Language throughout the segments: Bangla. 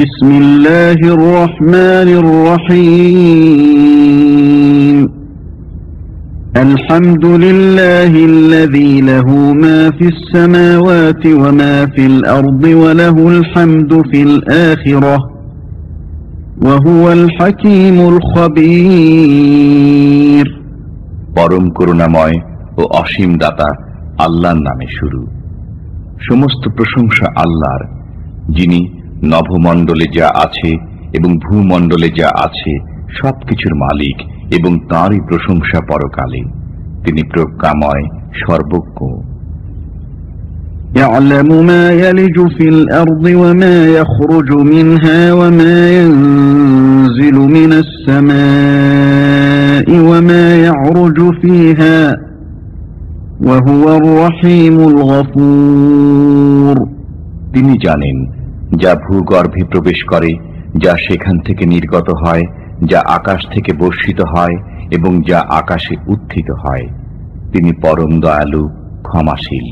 بسم الله الرحمن الرحيم الحمد لله الذي له ما في السماوات وما في الأرض وله الحمد في الآخرة وهو الحكيم الخبير পরম করুণাময় ও অসীম দাতা আল্লাহর নামে শুরু সমস্ত প্রশংসা আল্লাহর যিনি নভমণ্ডলে যা আছে এবং ভূমণ্ডলে যা আছে সবকিছুর মালিক এবং তাঁরই প্রশংসা পরকালে তিনি প্রজ্ঞাময় সর্বজ্ঞ يعلم ما يلج في الأرض وما يخرج منها وما ينزل من السماء وما يعرج فيها وهو الرحيم الغفور তিনি জানেন যা ভূগর্ভে প্রবেশ করে যা সেখান থেকে নির্গত হয় যা আকাশ থেকে বর্ষিত হয় এবং যা আকাশে উত্থিত হয় তিনি পরম দয়ালু ক্ষমাশীল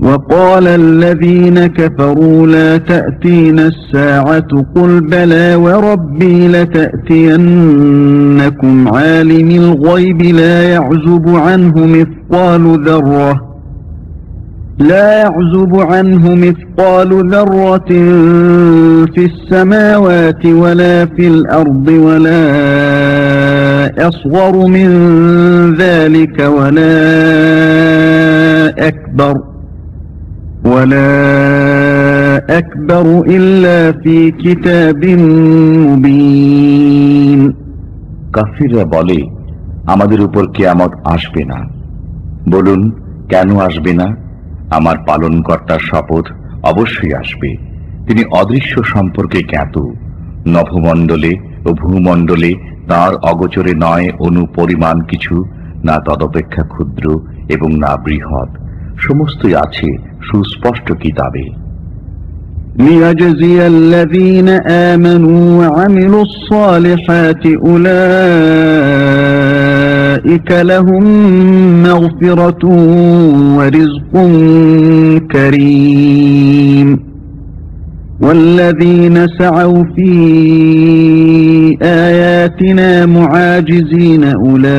وقال الذين كفروا لا تأتين الساعة قل بلى وربي لتأتينكم عالم الغيب لا يعزب عنه مثقال ذرة لا يعزب عنه مثقال ذرة في السماوات ولا في الأرض ولا أصغر من ذلك ولا أكبر ولا أكبر إلا في كتاب مبين কাফিররা বলে আমাদের উপর কেয়ামত আসবে না বলুন কেন আসবে না আমার পালনকর্তার শপথ অবশ্যই আসবে তিনি অদৃশ্য সম্পর্কে জ্ঞাত নভমণ্ডলে ও ভূমণ্ডলে তার অগোচরে নয় অনু পরিমাণ কিছু না তদপেক্ষা ক্ষুদ্র এবং না বৃহৎ সমস্তই আছে সুস্পষ্ট কিতাবে ليجزي الذين آمنوا وعملوا الصالحات أولئك لهم مغفرة ورزق كريم والذين سعوا في آياتنا معاجزين أولئك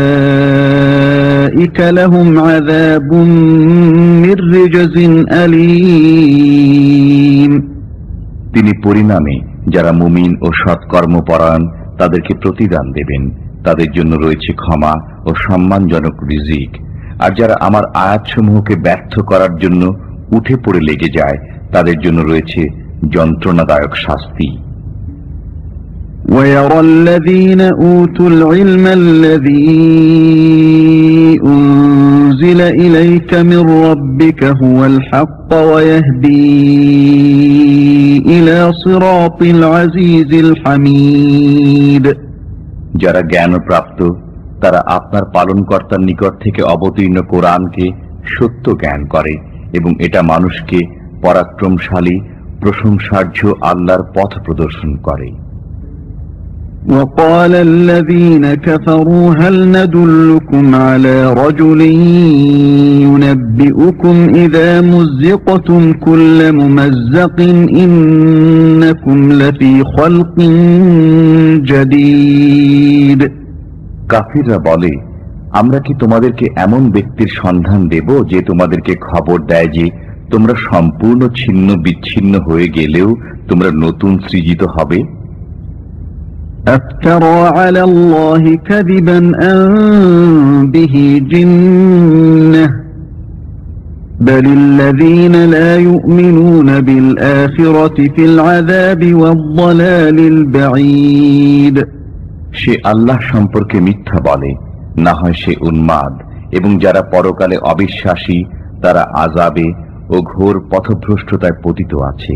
لهم عذاب من رجز أليم তিনি পরিণামে যারা মুমিন ও সৎকর্মপরায়ণ তাদেরকে প্রতিদান দেবেন তাদের জন্য রয়েছে ক্ষমা ও সম্মানজনক রিজিক আর যারা আমার আয়াতসমূহকে ব্যর্থ করার জন্য উঠে পড়ে লেগে যায় তাদের জন্য রয়েছে যন্ত্রণাদায়ক শাস্তি ويرى الذين أوتوا العلم الذي أنزل إليك من ربك هو الحق ويهدي إلى صراط العزيز الحميد যারা জ্ঞানপ্রাপ্ত, তারা আপনার পালনকর্তার নিকট থেকে অবতীর্ণ কোরআনকে সত্য জ্ঞান করে এবং এটা মানুষকে পরাক্রমশালী, প্রশংসার্য আল্লাহর পথ প্রদর্শন করে। وقال الذين كفروا هل ندلكم على رجل ينبئكم إذا مزقتم كل ممزق إنكم لفي خلق جديد কাফিররা বলে আমরা কি তোমাদেরকে এমন ব্যক্তির সন্ধান দেব যে তোমাদেরকে খবর দেয় যে তোমরা সম্পূর্ণ ছিন্ন বিচ্ছিন্ন হয়ে গেলেও তোমরা নতুন সৃজিত হবে أفترى على الله كذبا أن به جنة بل الذين لا يؤمنون بالآخرة في العذاب والضلال البعيد সে আল্লাহ সম্পর্কে মিথ্যা বলে না হয় সে উন্মাদ এবং যারা পরকালে অবিশ্বাসী তারা আজাবে ও ঘোর পথভ্রষ্টতায় পতিত আছে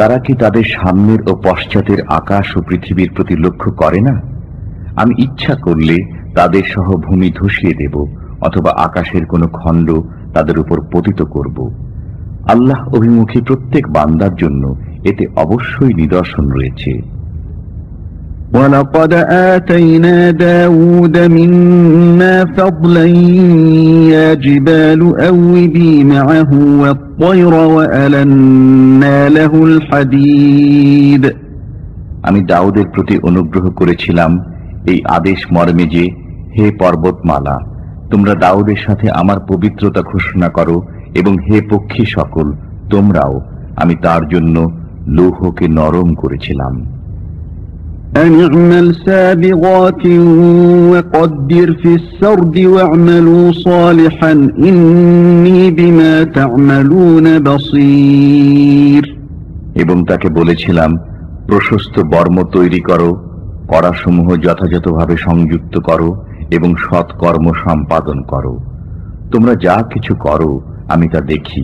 তারা কি তাদের সামনের ও পশ্চাতের আকাশ ও পৃথিবীর প্রতি লক্ষ্য করে না? আমি ইচ্ছা করলে তাদের সহ ভূমি ধসিয়ে দেব, অথবা আকাশের কোনো খণ্ড তাদের উপর পতিত করব। আল্লাহ অভিমুখী প্রত্যেক বান্দার জন্য এতে অবশ্যই নিদর্শন রয়েছে। ولقد آتينا داود منا فضلا يا جبال أوبي معه والطير وألنا له الحديد আমি দাউদের প্রতি অনুগ্রহ করেছিলাম এই আদেশ মর্মে যে হে পর্বতমালা তোমরা দাউদের সাথে আমার পবিত্রতা ঘোষণা করো এবং হে পক্ষী সকল তোমরাও আমি তার জন্য লৌহকে নরম করেছিলাম أن اعمل سابغات وقدر في السرد واعملوا صالحا إني بما تعملون بصير এবং তাকে বলেছিলাম প্রশস্ত বর্ম তৈরি করো করাসমূহ যথাযথভাবে সংযুক্ত করো এবং সৎকর্ম সম্পাদন করো তোমরা যা কিছু করো আমি তা দেখি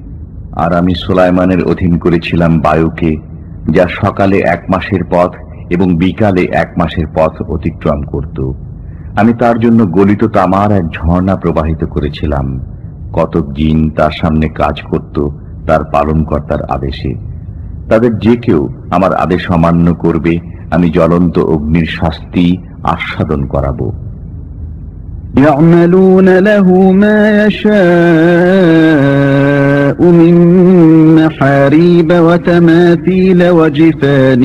আর আমি সোলাইমানের অধীন করেছিলাম বায়ুকে যা সকালে এক মাসের পথ এবং বিকালে এক মাসের পথ অতিক্রম করত আমি তার জন্য গলিত তামার এক ঝর্ণা প্রবাহিত করেছিলাম কতক জিন তার সামনে কাজ করত তার পালনকর্তার আদেশে তাদের যে কেউ আমার আদেশ অমান্য করবে আমি জ্বলন্ত অগ্নির শাস্তি আস্বাদন করাবো يعملون له ما يشاء من محاريب وتماثيل وجفان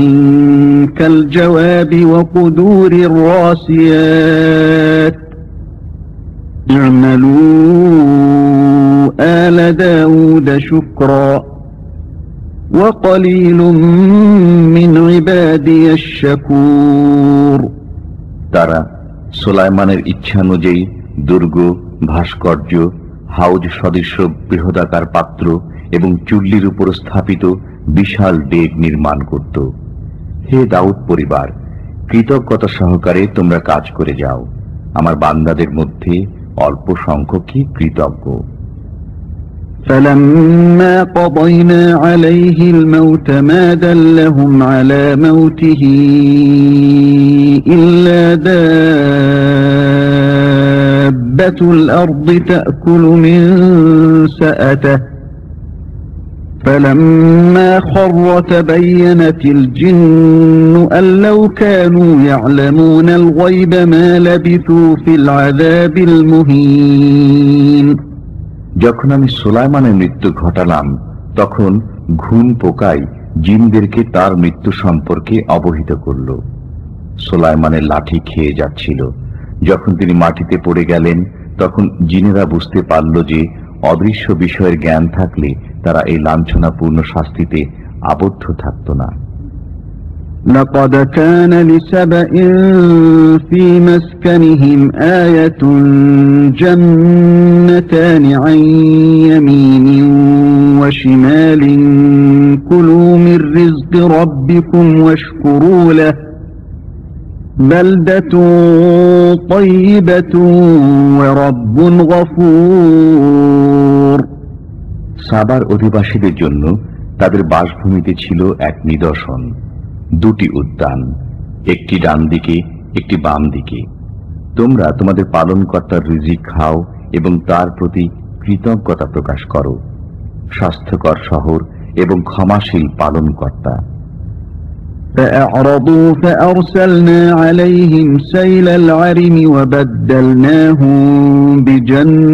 كالجواب وقدور الراسيات اعملوا آل داود شكرا وقليل من عبادي الشكور তারা সোলাইমানের ইচ্ছানুযায়ী দুর্গ ভাস্কর্য হাউজ সদৃশ বৃহদাকার পাত্র এবং চুল্লির উপর স্থাপিত বিশাল ডেক নির্মাণ করত হে দাউদ পরিবার কৃতজ্ঞতা সহকারে তোমরা কাজ করে যাও আমার বান্দাদের মধ্যে অল্প সংখ্যকই কৃতজ্ঞ فلما قضينا عليه الموت ما دلهم على موته إلا دابة الأرض تأكل من سأته فلما خر تبينت الجن أن لو كانوا يعلمون الغيب ما لبثوا في العذاب المهين যখন আমি সোলাইমানের মৃত্যু ঘটালাম তখন ঘুম পোকাই জিনদেরকে তার মৃত্যু সম্পর্কে অবহিত করল সোলাইমানের লাঠি খেয়ে যাচ্ছিল যখন তিনি মাটিতে পড়ে গেলেন তখন জিনেরা বুঝতে পারল যে অদৃশ্য বিষয়ের জ্ঞান থাকলে তারা এই লাঞ্ছনাপূর্ণ শাস্তিতে আবদ্ধ থাকত না لقد كان لسبإ في مسكنهم آية جنتان عن يمين وشمال كلوا من رزق ربكم واشكروا له بلدة طيبة ورب غفور সাবার অধিবাসীদের জন্য তাদের বাসভূমিতে ছিল এক নিদর্শন দুটি উদ্যান একটি ডান দিকে একটি বাম দিকে তোমরা তোমাদের পালনকর্তার রিজিক খাও এবং তার প্রতি কৃতজ্ঞতা প্রকাশ করো স্বাস্থ্যকর শহর এবং ক্ষমাশীল পালনকর্তা فأعرضوا فأرسلنا عليهم سيل العرم وبدلناهم بجنتيهم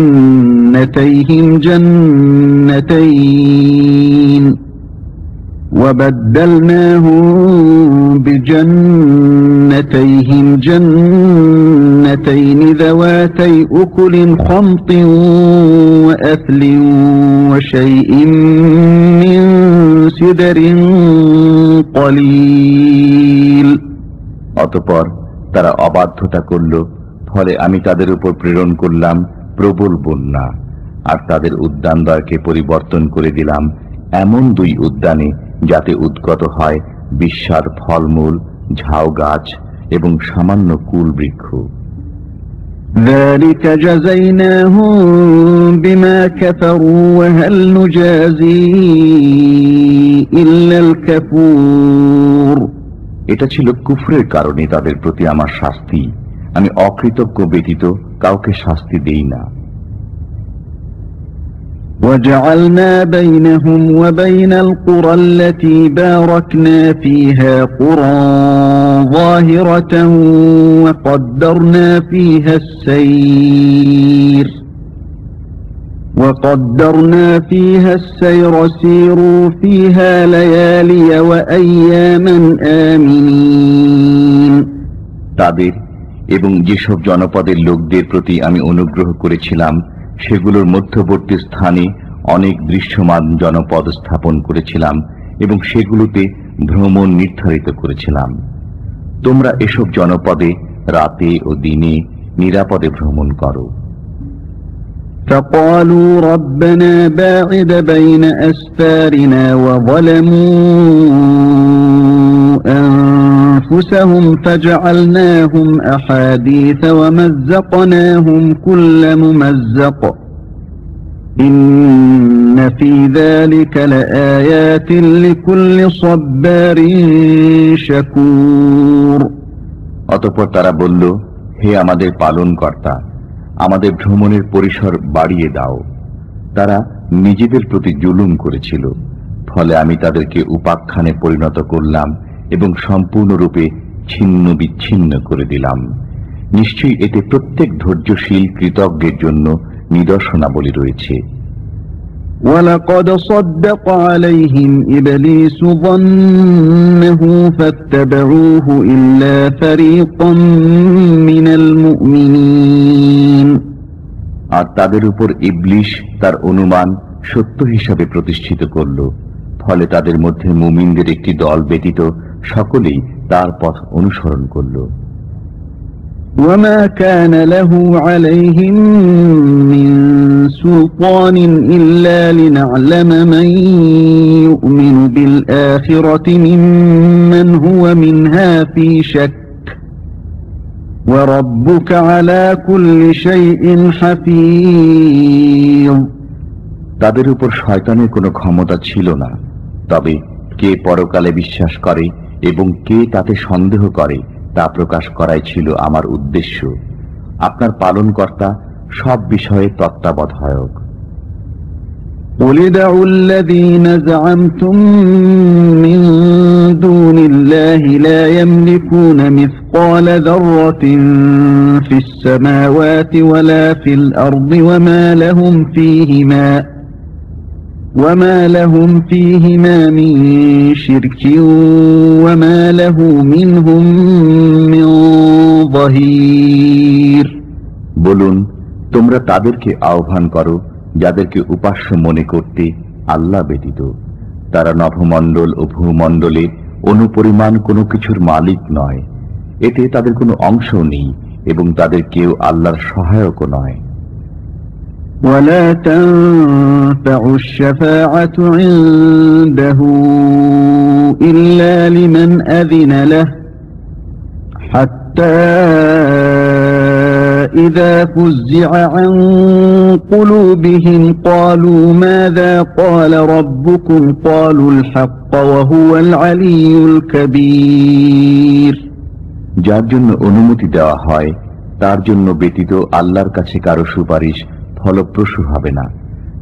جنتين وبدلناهم بجنتيهم جنتين ذواتي أكل خمط وأثل وشيء من سدر অতপর তারা অবাধ্যতা করল, ফলে আমি তাদের উপর প্রেরণ করলাম প্রবল বন্যা, আর তাদের উদ্যান উদ্যানদ্বয়কে পরিবর্তন করে দিলাম এমন দুই উদ্যানে যাতে উদ্গত হয় বিশ্বার ফলমূল ঝাউ গাছ এবং সামান্য কুল বৃক্ষ। ذلك جزيناهم بما كفروا وهل نجازي إلا الكفور এটা ছিল কুফরের কারণে তাদের প্রতি আমার শাস্তি আমি অকৃতজ্ঞ ব্যতীত কাউকে শাস্তি দেই না وجعلنا بينهم وبين القرى التي باركنا فيها قرى ظاهرة وقدرنا فيها السير وقدرنا فيها السير سيروا فيها ليالي وأياما آمنين তাদের এবং যেসব জনপদের লোকদের প্রতি আমি অনুগ্রহ করেছিলাম সেগুলোর মধ্যবর্তী স্থানে অনেক দৃশ্যমান জনপদ স্থাপন করেছিলাম এবং সেগুলোতে ভ্রমণ নির্ধারিত করেছিলাম তোমরা এসব জনপদে রাতে ও দিনে নিরাপদে ভ্রমণ করো فقالوا ربنا باعد بين أسفارنا وظلموا أنفسهم فجعلناهم أحاديث ومزقناهم كل ممزق إن في ذلك لآيات لكل صبار شكور অতঃপর তারা বলল হে আমাদের পালন কর্তা আমাদের ভ্রমণের পরিসর বাড়িয়ে দাও তারা নিজেদের প্রতি জুলুম করেছিল ফলে আমি তাদেরকে উপাখ্যানে পরিণত করলাম এবং সম্পূর্ণরূপে ছিন্ন বিচ্ছিন্ন করে দিলাম নিশ্চয়ই এতে প্রত্যেক ধৈর্যশীল কৃতজ্ঞের জন্য নিদর্শনাবলী রয়েছে ولقد صدق عليهم إبليس ظنه فاتبعوه إلا فريقا من المؤمنين আর তাদের উপর ইবলিশ তার অনুমান সত্য হিসাবে প্রতিষ্ঠিত করল ফলে তাদের মধ্যে মুমিনদের একটি দল ব্যতীত সকলেই তার পথ অনুসরণ করল وما كان له عليهم من سلطان إلا لنعلم من يؤمن بالآخرة ممن هو منها في شك وربك على كل شيء حفيظ তাদের উপর শয়তানের কোনো ক্ষমতা ছিল না তবে কে পরকালে বিশ্বাস করে এবং কে তাতে সন্দেহ করে তা প্রকাশ করাই ছিল আমার উদ্দেশ্য আপনার পালনকর্তা সব বিষয়ে তত্ত্বাবধায়ক قل ادعوا الذين زعمتم من دون الله لا يملكون مثقال ذرة في السماوات ولا في الأرض وما لهم فيهما وما لهم فيهما من شرك وما له منهم من ظهير বলুন তোমরা তাদেরকে আহ্বান করো যাদেরকে উপাস্য মনে করতে আল্লাহ ব্যতীত তারা নভমণ্ডল ও ভূমণ্ডলে অনুপরিমাণ কোনো কিছুর মালিক নয় এতে তাদের কোনো অংশ নেই এবং তাদের কেউ আল্লাহর সহায়কও নয় ولا تنفع الشفاعة عنده إلا لمن أذن له حتى إذا فزع عن قلوبهم قالوا ماذا قال ربكم قالوا الحق وهو العلي الكبير যার জন্য অনুমতি দেওয়া হয় তার জন্য ব্যতীত আল্লাহর কাছে কারো সুপারিশ ফলপ্রসূ হবে না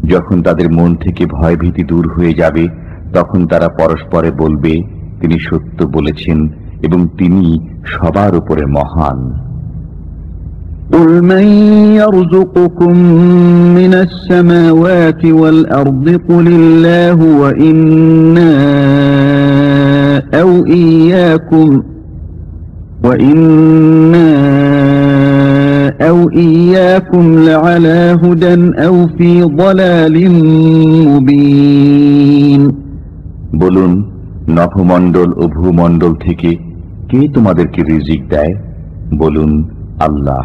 যখন তাদের মন থেকে ভয়ভীতি দূর হয়ে যাবে তখন তারা পরস্পরে বলবে তিনি সত্য বলেছেন এবং তিনি সবার উপরে মহান قل من يرزقكم من السماوات والأرض قل الله وإنا أو إياكم وإنا أو إياكم لعلى هدى أو في ضلال مبين বলুন নভমণ্ডল ও ভূমণ্ডল থেকে কে তোমাদেরকে রিজিক দেয় বলুন আল্লাহ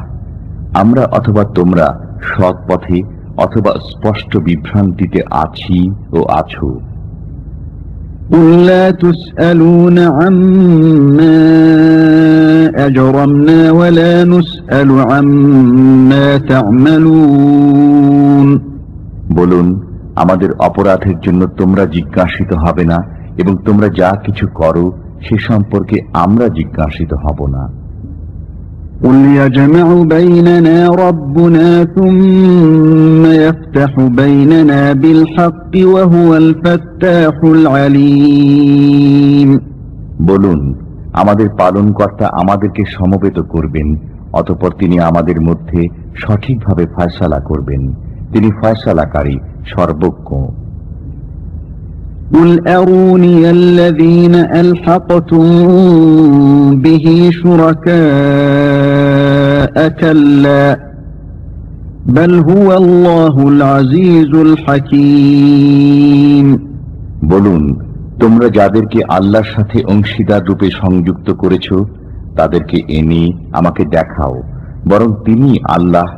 আমরা অথবা তোমরা সৎ পথে অথবা স্পষ্ট বিভ্রান্তিতে আছি ও আছো قل لا تسألون عما أجرمنا ولا نسأل عما تعملون বলুন আমাদের অপরাধের জন্য তোমরা জিজ্ঞাসিত হবে না এবং তোমরা যা কিছু করো সে সম্পর্কে আমরা জিজ্ঞাসিত হব না قل يجمع بيننا ربنا ثم يفتح بيننا بالحق وهو الفتاح العليم বলুন আমাদের পালনকর্তা আমাদেরকে সমবেত করবেন অতপর তিনি আমাদের মধ্যে সঠিকভাবে ফয়সালা করবেন তিনি ফয়সালাকারী সর্বজ্ঞ قل أروني الذين ألحقتم به شركاء كلا بل هو الله العزيز الحكيم বলুন তোমরা যাদেরকে আল্লাহর সাথে অংশীদার রূপে সংযুক্ত করেছ তাদেরকে এনে আমাকে দেখাও বরং তিনি আল্লাহ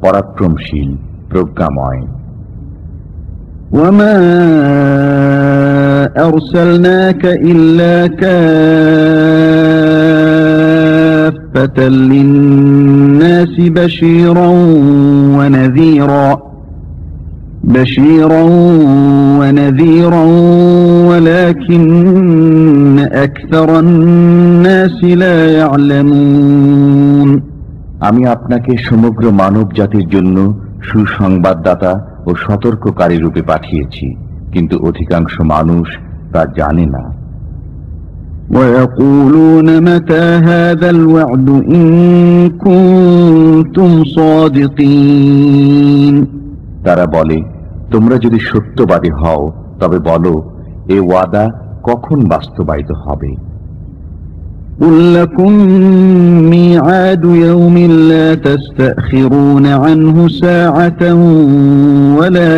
পরাক্রমশীল প্রজ্ঞাময় وما أرسلناك إلا كافة للناس بشيرا ونذيرا بشيرا ونذيرا ولكن أكثر الناس لا يعلمون আমি আপনাকে সমগ্র মানব জাতির জন্য সুসংবাদদাতা ও সতর্ককারী রূপে পাঠিয়েছি কিন্তু অধিকাংশ মানুষ তা জানে না ويقولون متى هذا الوعد إن كنتم صادقين তারা বলে তোমরা যদি সত্যবাদী হও তবে বলো এ ওয়াদা কখন বাস্তবায়িত হবে قل لكم ميعاد يوم لا تستأخرون عنه ساعة ولا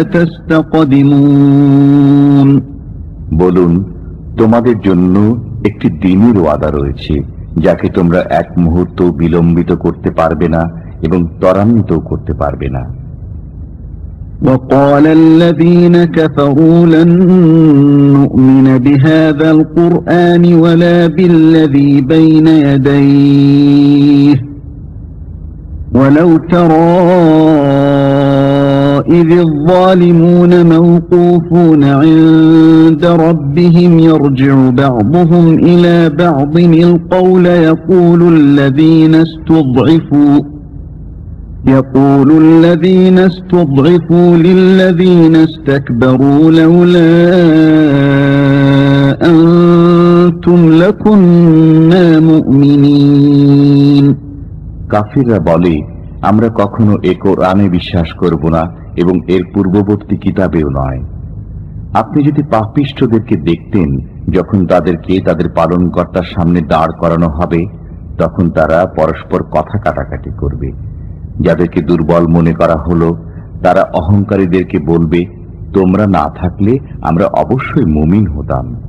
تستقدمون বলুন তোমাদের জন্য একটি দিনের ওয়াদা রয়েছে যাকে তোমরা এক মুহূর্ত বিলম্বিত করতে পারবে না এবং ত্বরান্বিত করতে পারবে না وقال الذين كفروا لن نؤمن بهذا القرآن ولا بالذي بين يديه ولو ترى إذ الظالمون موقوفون عند ربهم يرجع بعضهم إلى بعض القول يقول الذين استضعفوا يقول الذين استضعفوا للذين استكبروا لولا أنتم لكنا مؤمنين. كافر بالي আমরা কখনো এ কোরআনে বিশ্বাস করব না এবং এর পূর্ববর্তী কিতাবেও নয়। আপনি যদি পাপিষ্ঠদেরকে দেখতেন, যখন তাদেরকে তাদের পালনকর্তার সামনে দাঁড় করানো হবে, তখন তারা পরস্পর কথা কাটাকাটি করবে। যাদেরকে দুর্বল মনে করা হলো, তারা অহংকারীদেরকে বলবে, তোমরা না থাকলে আমরা অবশ্যই মুমিন হতাম।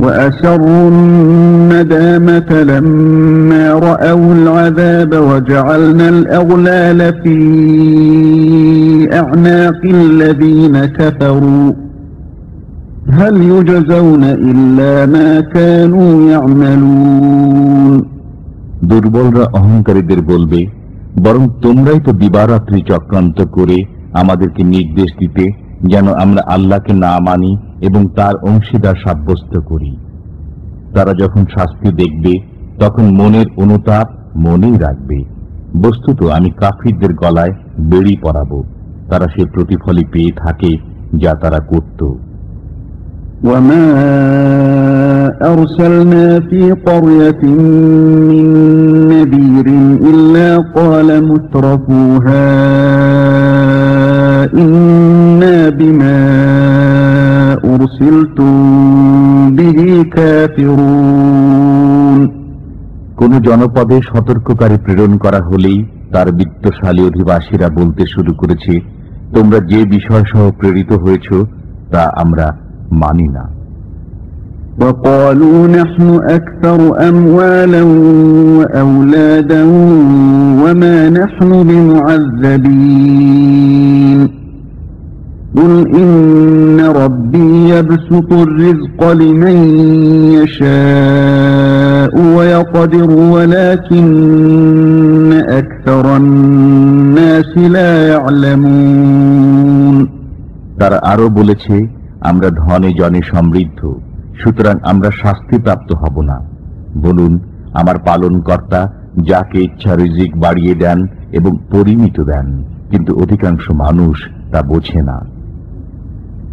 وأسروا الندامة لما رأوا العذاب وجعلنا الأغلال في أعناق الذين كفروا هل يجزون إلا ما كانوا يعملون দুর্বলরা অহংকারীদের বলবে বরং তোমরাই তো দিবারাত্রি চক্রান্ত করে আমাদেরকে নির্দেশ দিতে যেন আমরা আল্লাহকে না মানি এবং তার অংশীদার সাব্যস্ত করি। তারা যখন শাস্তি দেখবে, তখন মনের অনুতাপ মনেই রাখবে। বস্তুত আমি কাফিরদের গলায় বেড়ি পরাব। তারা সে প্রতিফলই পেয়ে থাকে যা তারা করত। وما إنا بما أرسلتم به كافرون কোন জনপদে সতর্ককারী প্রেরণ করা হলেই তার বিত্তশালী অধিবাসীরা বলতে শুরু করেছে তোমরা যে বিষয় সহ প্রেরিত হয়েছ তা আমরা মানি না وقالوا نحن أكثر أموالا وأولادا وما نحن بمعذبين قل إن ربي يبسط الرزق لمن يشاء ويقدر ولكن أكثر الناس لا يعلمون তারা আরো বলেছে আমরা ধনে জনে সমৃদ্ধ সুতরাং আমরা শাস্তিপ্রাপ্ত হব না বলুন আমার পালন কর্তা যাকে ইচ্ছা রিজিক বাড়িয়ে দেন এবং পরিমিত দেন কিন্তু অধিকাংশ মানুষ তা বোঝে না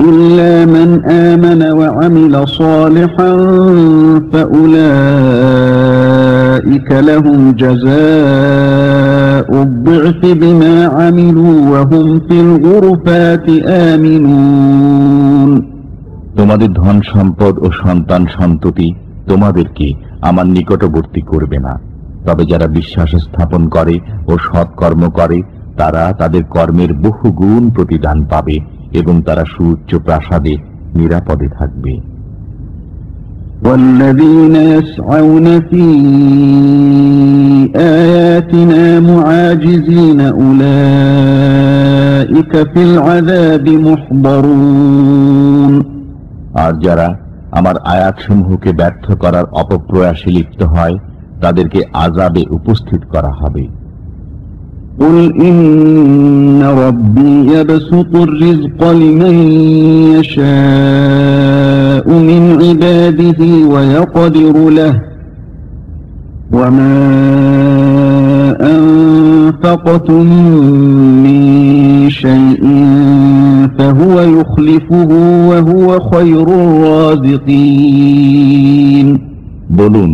إلا من آمن وعمل صالحا فأولئك لهم جزاء الضعف بما عملوا وهم في الغرفات آمنون তোমাদের ধন সম্পদ ও সন্তান সন্ততি তোমাদেরকে আমার নিকটবর্তী করবে না তবে যারা বিশ্বাস স্থাপন করে ও সৎকর্ম করে তারা তাদের কর্মের বহু গুণ প্রতিদান পাবে এবং তারা সুউচ্চ প্রাসাদে নিরাপদে থাকবে والذين يسعون في آياتنا معاجزين أولئك في العذاب محضرون আর যারা আমার আয়াতসমূহকে ব্যর্থ করার অপপ্রয়াসে লিপ্ত হয় তাদেরকে আজাবে উপস্থিত করা হবে قل إن ربي يبسط الرزق لمن يشاء من عباده ويقدر له وما أنفقتم من شيء فهو يخلفه وهو خير الرازقين বলুন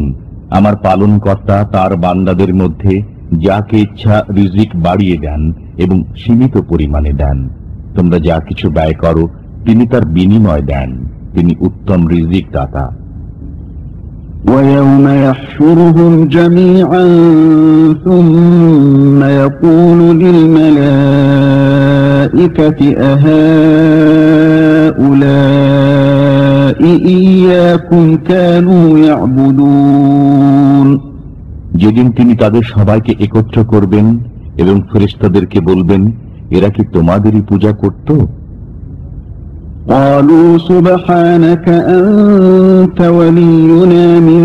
আমার পালনকর্তা তার বান্দাদের মধ্যে যাকে ইচ্ছা রিজিক বাড়িয়ে দেন এবং সীমিত পরিমাণে দেন তোমরা যা কিছু ব্যয় করো তিনি তার বিনিময় দেন তিনি উত্তম রিজিক দাতা ويوم يحشرهم جميعا ثم يقول للملائكة أهؤلاء إياكم كانوا يعبدون যেদিন তিনি তাদের সবাইকে একত্র করবেন এবং ফেরেশতাদেরকে বলবেন এরা কি তোমাদেরই পূজা করত قالوا سبحانك أنت ولينا من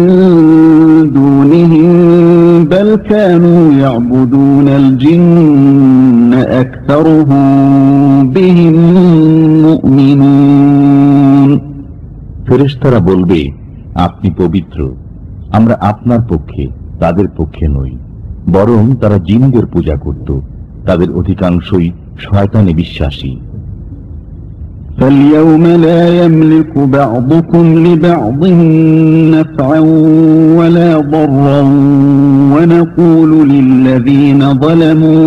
دونهم بل كانوا يعبدون الجن أكثرهم بهم مؤمنون ফেরেশতারা বলবে আপনি পবিত্র আমরা আপনার পক্ষে তাদের পক্ষে নই বরং তারা জিনদের পূজা করত তাদের অধিকাংশই শয়তানে বিশ্বাসী فاليوم لا يملك بعضكم لبعض نفعا ولا ضرا ونقول للذين ظلموا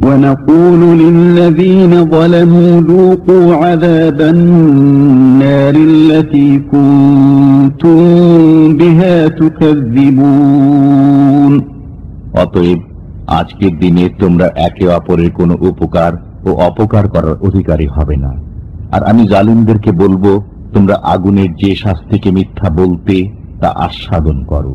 ونقول للذين ظلموا ذوقوا عذاب النار التي كنتم بها تكذبون অতএব আজকের দিনে তোমরা একে অপরের কোনো উপকার ও অপকার করার অধিকারী হবে না আর আমি জালিমদেরকে বলবো তোমরা আগুনের যে শাস্তিকে মিথ্যা বলতে তা আস্বাদন করো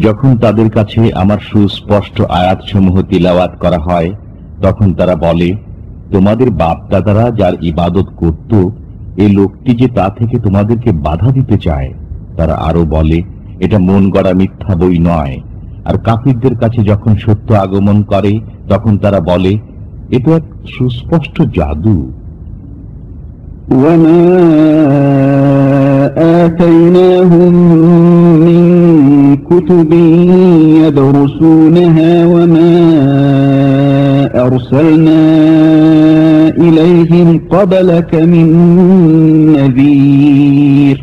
যখন তাদের কাছে আমার সুস্পষ্ট আয়াতসমূহ তিলাওয়াত করা হয়, তখন তারা বলে, তোমাদের বাপ দাদারা যার ইবাদত করত, এ লোকটি যে তা থেকে তোমাদেরকে বাধা দিতে চায়। তারা আরও বলে, এটা মন গড়া মিথ্যা বই নয়। আর কাফিরদের কাছে যখন সত্য আগমন করে, তখন তারা বলে, এ তো এক সুস্পষ্ট জাদু। وما آتيناهم من كتب يدرسونها وما أرسلنا إليهم قبلك من نذير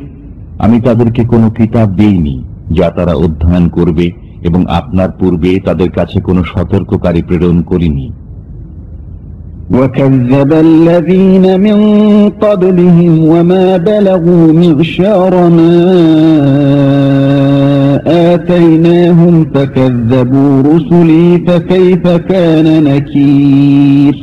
আমি তাদেরকে কোনো কিতাব দেইনি যা তারা অধ্যয়ন করবে এবং আপনার পূর্বে তাদের কাছে কোনো সতর্ককারী প্রেরণ করিনি وكذب الذين من قبلهم وما بلغوا معشار ما آتيناهم فكذبوا رسلي فكيف كان نكير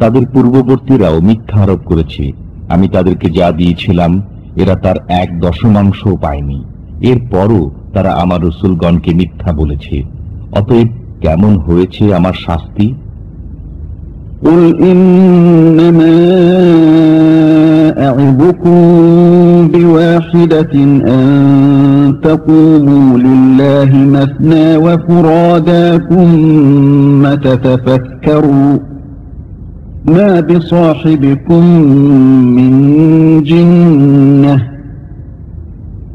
তাদের পূর্ববর্তীরাও মিথ্যা আরোপ করেছে আমি তাদেরকে যা দিয়েছিলাম এরা তার এক দশমাংশও পায়নি এরপরও তারা আমার রসুলগণকে মিথ্যা বলেছে অতএব কেমন হয়েছে আমার শাস্তি قل إنما أعظكم بواحدة أن تقوموا لله مثنى وفرادا ثم تتفكروا ما بصاحبكم من جنة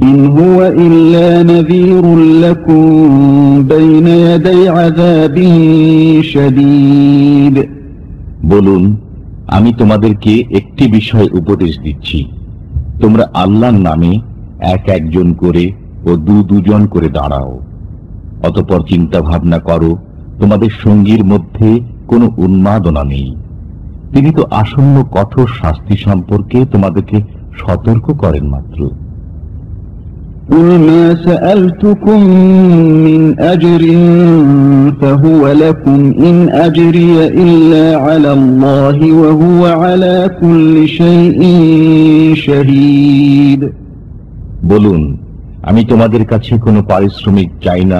إن هو إلا نذير لكم بين يدي عذاب شديد বলুন, আমি তোমাদেরকে একটি বিষয় উপদেশ দিচ্ছি। তোমরা আল্লাহর নামে এক একজন করে ও দু দুজন করে দাঁড়াও। অতপর চিন্তা ভাবনা করো, তোমাদের সঙ্গীর মধ্যে কোনো উন্মাদনা নেই। তিনি তো আসন্ন কঠোর শাস্তি সম্পর্কে তোমাদেরকে সতর্ক করেন মাত্র। قل ما سألتكم من أجر فهو لكم إن أجري إلا على الله وهو على كل شيء شهيد বলুন আমি তোমাদের কাছে কোনো পারিশ্রমিক চাই না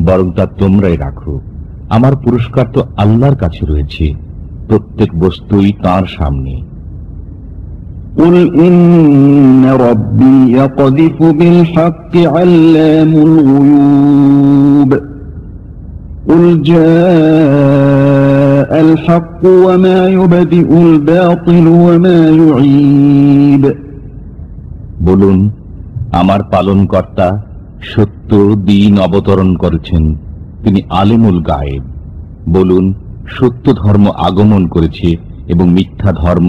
বরং তা তোমরাই রাখো আমার পুরস্কার তো আল্লাহর কাছে রয়েছে প্রত্যেক বস্তুই তার সামনে قل إن ربي يقذف بالحق علام الغيوب قل جاء الحق وما يبدئ الباطل وما يعيد বলুন আমার পালনকর্তা সত্য দিন অবতরণ করেছেন তিনি আলেমুল গায়েব বলুন সত্য ধর্ম আগমন করেছে এবং মিথ্যা ধর্ম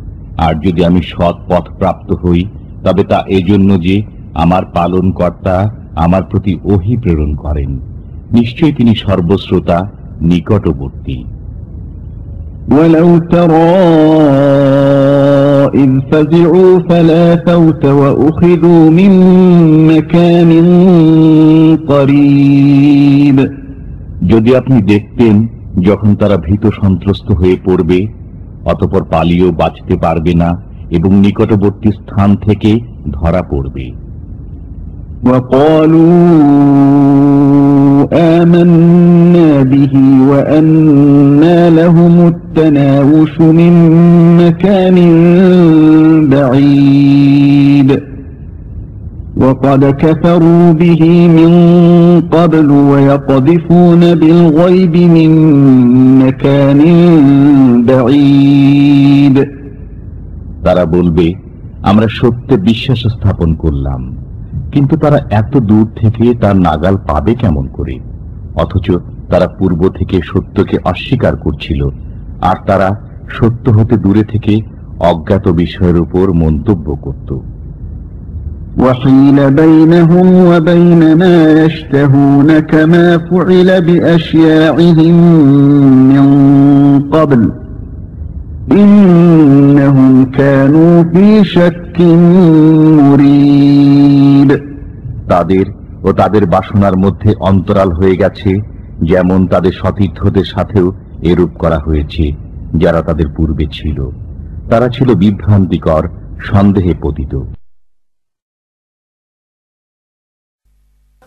আর যদি আমি সৎ পথ প্রাপ্ত হই তবে তা এজন্য যে আমার পালনকর্তা আমার প্রতি ওহি প্রেরণ করেন নিশ্চয়ই তিনি সর্বশ্রোতা নিকটবর্তী ولو ترى إذ فزعوا فلا فوت وأخذوا من مكان قريب যদি আপনি দেখতেন যখন তারা ভীত সন্ত্রস্ত হয়ে পড়বে অতপর পালিয়েও বাঁচতে পারবে না এবং নিকটবর্তী স্থান থেকে ধরা পড়বে وقالوا آمنا به وأنا لهم التناوش من مكان بعيد وقد كفروا به من قبل ويقذفون بالغيب من مكان بعيد তারা বলবে আমরা সত্যে বিশ্বাস স্থাপন করলাম কিন্তু তারা এত দূর থেকে তার নাগাল পাবে কেমন করে অথচ তারা পূর্ব থেকে সত্যকে অস্বীকার করছিল আর তারা সত্য হতে দূরে থেকে অজ্ঞাত বিষয়ের উপর মন্তব্য করত وحيل بينهم وبين ما يشتهون كما فعل بأشياعهم من قبل إنهم كانوا في شك مريب তাদের ও তাদের বাসনার মধ্যে অন্তরাল হয়ে গেছে যেমন তাদের সতীর্থদের সাথেও এরূপ করা হয়েছে যারা তাদের পূর্বে ছিল তারা ছিল বিভ্রান্তিকর সন্দেহে পতিত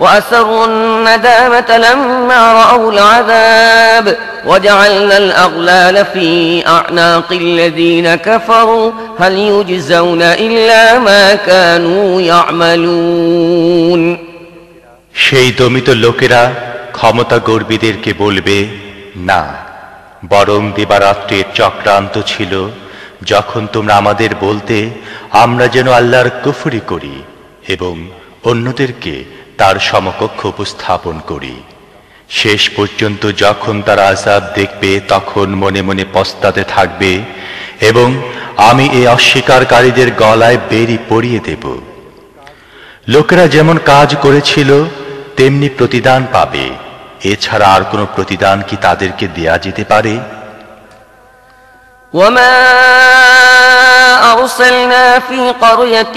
وأسروا الندامة لما رأوا العذاب وجعلنا الأغلال في أعناق الذين كفروا هل يجزون إلا ما كانوا يعملون সেই দমিত লোকেরা ক্ষমতা গর্বীদেরকে বলবে না বরং দিবারাত্রির চক্রান্ত ছিল যখন তোমরা আমাদের বলতে আমরা যেন আল্লাহর কুফরি করি এবং অন্যদেরকে তার সমকক্ষ উপস্থাপন করি শেষ পর্যন্ত যখন তারা আজাব দেখবে তখন মনে মনে পস্তাতে থাকবে এবং আমি এই অস্বীকারীদের গলায় বেরি পড়িয়ে দেব লোকেরা যেমন কাজ করেছিল তেমনি প্রতিদান পাবে এছাড়া আর কোনো প্রতিদান কি তাদেরকে দেয়া যেতে পারে وما أرسلنا في قرية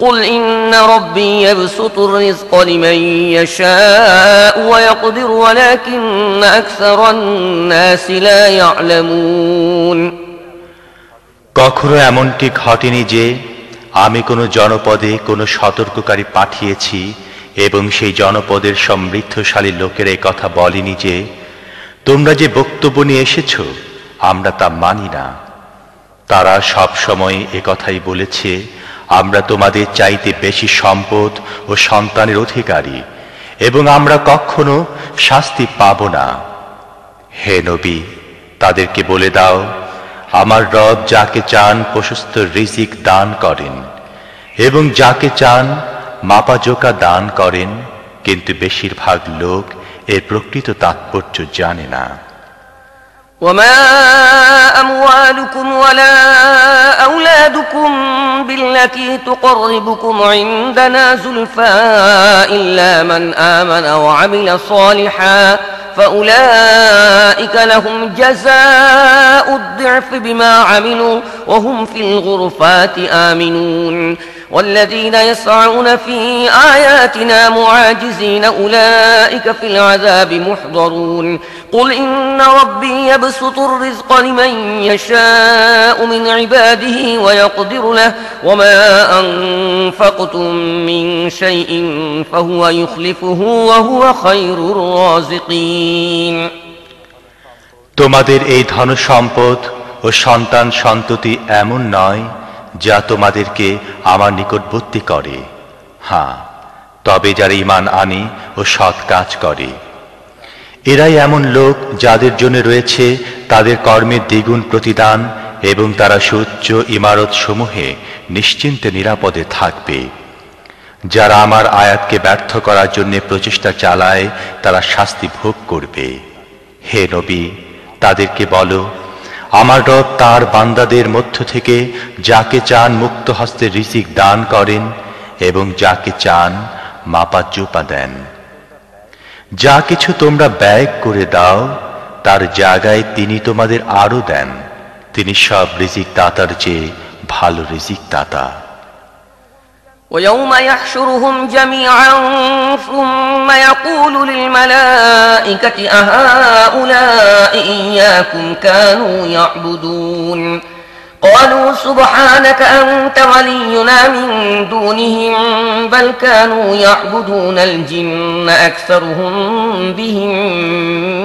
قل إن ربي يبسط الرزق لمن يشاء ويقدر ولكن أكثر الناس لا يعلمون কখনো এমনটি ঘটেনি যে আমি কোনো জনপদে কোনো সতর্ককারী পাঠিয়েছি এবং সেই জনপদের সমৃদ্ধশালী লোকেরা কথা বলেনি যে তোমরা যে বক্তব্য নিয়ে এসেছ আমরা তা মানি না তারা সব সময় কথাই বলেছে আমরা তোমাদের চাইতে বেশি সম্পদ ও সন্তানের অধিকারী, এবং আমরা কখনো শাস্তি পাব না। হে নবী, তাদেরকে বলে দাও, আমার রব যাকে চান প্রশস্ত রিজিক দান করেন, এবং যাকে চান মাপাজোকা দান করেন, কিন্তু বেশিরভাগ লোক এর প্রকৃত তাৎপর্য জানে না। وما أموالكم ولا أولادكم بالتي تقربكم عندنا زلفى إلا من آمن وعمل صالحا فأولئك لهم جزاء الضعف بما عملوا وهم في الغرفات آمنون والذين يسعون في آياتنا معاجزين أولئك في العذاب محضرون قل إن ربي يبسط الرزق لمن يشاء من عباده ويقدر له وما أنفقتم من شيء فهو يخلفه وهو خير الرازقين তোমাদের এই ধন সম্পদ ও সন্তান সন্ততি এমন নয় যা তোমাদেরকে আমার নিকটবর্তী করে। হ্যাঁ তবে যারা ইমান আনে ও সৎ কাজ করে। এরাই এমন লোক যাদের জন্য রয়েছে তাদের কর্মের দ্বিগুণ প্রতিদান এবং তারা সুচ্চ ইমারত সমূহে নিশ্চিন্তে নিরাপদে থাকবে। যারা আমার আয়াতকে ব্যর্থ করার জন্য প্রচেষ্টা চালায়, তারা শাস্তি ভোগ করবে। হে নবী, তাদেরকে বলো আমার রব তার বান্দাদের মধ্য থেকে যাকে চান মুক্ত হস্তে ঋষিক দান করেন এবং যাকে চান মাপা চোপা দেন। যা কিছু তোমরা ব্যয় করে দাও, তার জায়গায় তিনি তোমাদের আরও দেন। তিনি সব রিজিক দাতার চেয়ে ভালো রিজিক দাতা ويوم يحشرهم جميعا ثم يقول للملائكة أهؤلاء إياكم كانوا يعبدون؟ قالوا سبحانك أنت ولينا من دونهم بل كانوا يعبدون الجن أكثرهم بهم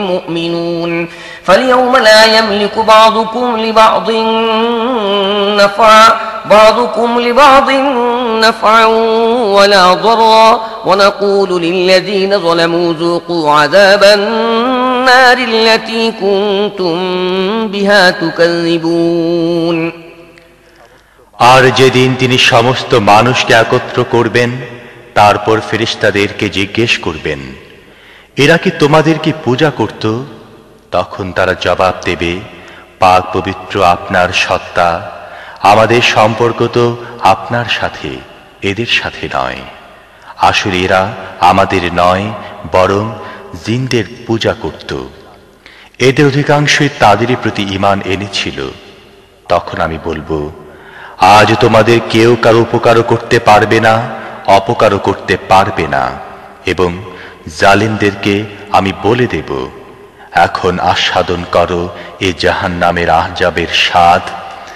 مؤمنون. فاليوم لا يملك بعضكم لبعض نفعا. بعضكم لبعض نفعا ولا ضرا ونقول للذين ظلموا ذوقوا عذاب النار التي كنتم بها تكذبون আর যেদিন তিনি সমস্ত মানুষকে একত্র করবেন তারপর ফেরিস্তাদেরকে জিজ্ঞেস করবেন এরা কি তোমাদের কি পূজা করত তখন তারা জবাব দেবে পাক পবিত্র আপনার সত্তা আমাদের সম্পর্ক তো আপনার সাথে, এদের সাথে নয়। আসলে এরা আমাদের নয়, বরং জিনদের পূজা করত। এদের অধিকাংশই তাদেরই প্রতি ইমান এনেছিল। তখন আমি বলব, আজ তোমাদের কেউ কারও উপকারও করতে পারবে না, অপকারও করতে পারবে না, এবং জালিমদেরকে আমি বলে দেব, এখন আস্বাদন করো এ জাহান নামের আহজাবের স্বাদ।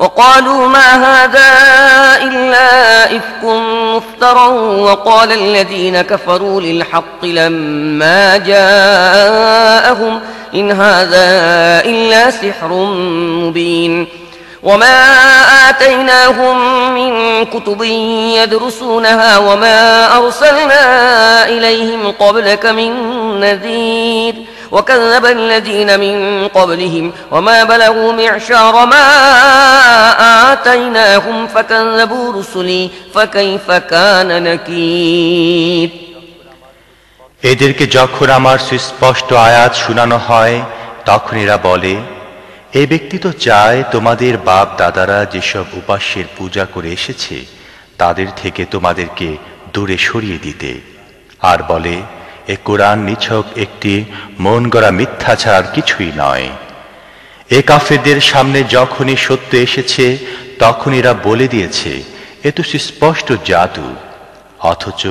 وقالوا ما هذا إلا إفك مفترى وقال الذين كفروا للحق لما جاءهم إن هذا إلا سحر مبين وما آتيناهم من كتب يدرسونها وما أرسلنا إليهم قبلك من نذير وكذب الذين من قبلهم وما بلغوا معشار ما آتيناهم فكذبوا رسلي فكيف كان نكير এদেরকে যখন আমার সুস্পষ্ট আয়াত শোনানো হয় তখন এরা বলে এ ব্যক্তি তো চায় তোমাদের বাপ দাদারা যেসব উপাস্যের পূজা করে এসেছে তাদের থেকে তোমাদেরকে দূরে সরিয়ে দিতে আর বলে এ কোরআন নিছক একটি মন গড়া মিথ্যা ছাড়ার কিছুই নয়। এ কাফেরদের সামনে যখনই সত্য এসেছে তখন এরা বলে দিয়েছে, এ তো সুস্পষ্ট জাদু। অথচ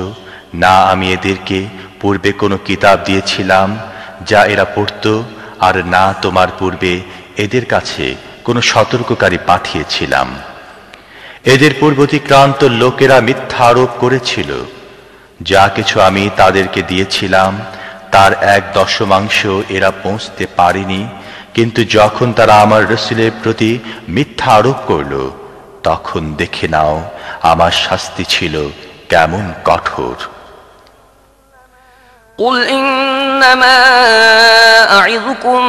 না আমি এদেরকে পূর্বে কোনো কিতাব দিয়েছিলাম যা এরা পড়ত, আর না তোমার পূর্বে এদের কাছে কোনো সতর্ককারী পাঠিয়েছিলাম। এদের পূর্বতিক্রান্ত লোকেরা মিথ্যা আরোপ করেছিল। যা কিছু আমি তাদেরকে দিয়েছিলাম তার এক দশমাংশ এরা পৌঁছতে পারেনি কিন্তু যখন তারা আমার রসুলের প্রতি মিথ্যা আরোপ করল তখন দেখে নাও আমার শাস্তি ছিল কেমন কঠোর قل إنما أعظكم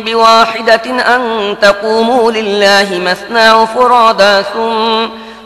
بواحدة أن تقوموا لله مثنى وفرادا ثم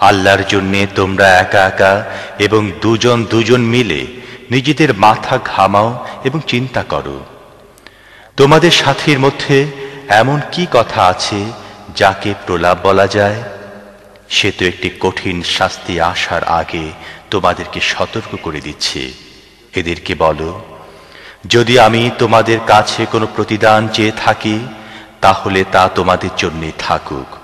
আল্লাহর জন্যে তোমরা একা একা এবং দুজন দুজন মিলে নিজেদের মাথা ঘামাও এবং চিন্তা করো। তোমাদের সাথীর মধ্যে এমন কি কথা আছে যাকে প্রলাপ বলা যায়? সে তো একটি কঠিন শাস্তি আসার আগে তোমাদেরকে সতর্ক করে দিচ্ছে। এদেরকে বলো, যদি আমি তোমাদের কাছে কোনো প্রতিদান চেয়ে থাকি, তাহলে তা তোমাদের জন্যই থাকুক।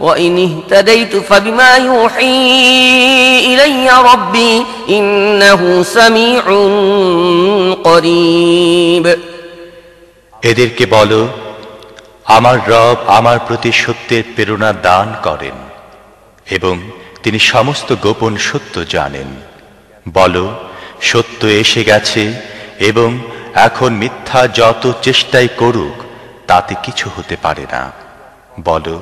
وإن اهتديت فبما يوحي إلي ربي إنه سميع قريب এদেরকে বলো আমার রব আমার প্রতি সত্যের প্রেরণা দান করেন এবং তিনি সমস্ত গোপন সত্য জানেন বলো সত্য এসে গেছে এবং এখন মিথ্যা যত চেষ্টাই করুক তাতে কিছু হতে পারে না বলো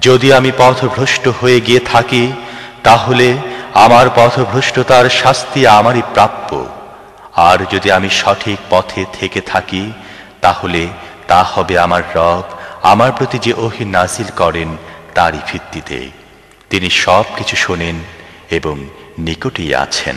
যদি আমি পথভ্রষ্ট হয়ে গিয়ে থাকি, তাহলে আমার পথভ্রষ্টতার শাস্তি আমারই প্রাপ্য। আর যদি আমি সঠিক পথে থেকে থাকি, তাহলে তা হবে আমার রব আমার প্রতি যে ওহি নাসিল করেন তারই ভিত্তিতে। তিনি সব কিছু শোনেন এবং নিকটেই আছেন।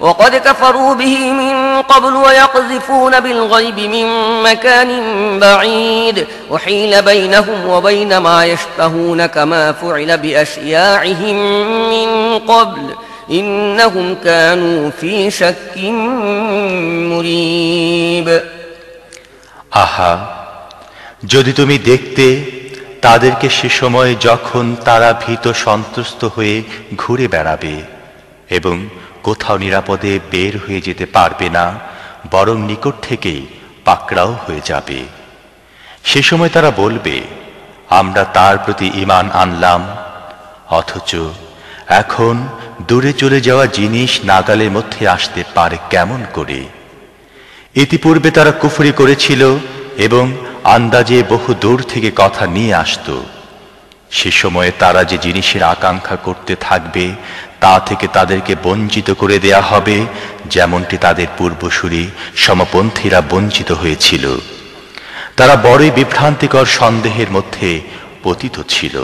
وقد كفروا به من قبل ويقذفون بالغيب من مكان بعيد وحيل بينهم وبين ما يشتهون كما فعل بأشياعهم من قبل إنهم كانوا في شك مريب আহা যদি তুমি দেখতে তাদেরকে সে সময় যখন তারা ভীত সন্ত্রস্ত হয়ে ঘুরে বেড়াবে এবং কোথাও নিরাপদে বের হয়ে যেতে পারবে না, বরং নিকট থেকেই পাকড়াও হয়ে যাবে। সে সময় তারা বলবে, আমরা তার প্রতি ইমান আনলাম, অথচ এখন দূরে চলে যাওয়া জিনিস নাগালের মধ্যে আসতে পারে কেমন করে? ইতিপূর্বে তারা কুফরি করেছিল এবং আন্দাজে বহু দূর থেকে কথা নিয়ে আসত। সে সময়ে তারা যে জিনিসের আকাঙ্ক্ষা করতে থাকবে তা থেকে তাদেরকে বঞ্চিত করে দেয়া হবে, যেমনটি তাদের পূর্বসূরি সমপন্থীরা বঞ্চিত হয়েছিল। তারা বড়ই বিভ্রান্তিকর সন্দেহের মধ্যে পতিত ছিল।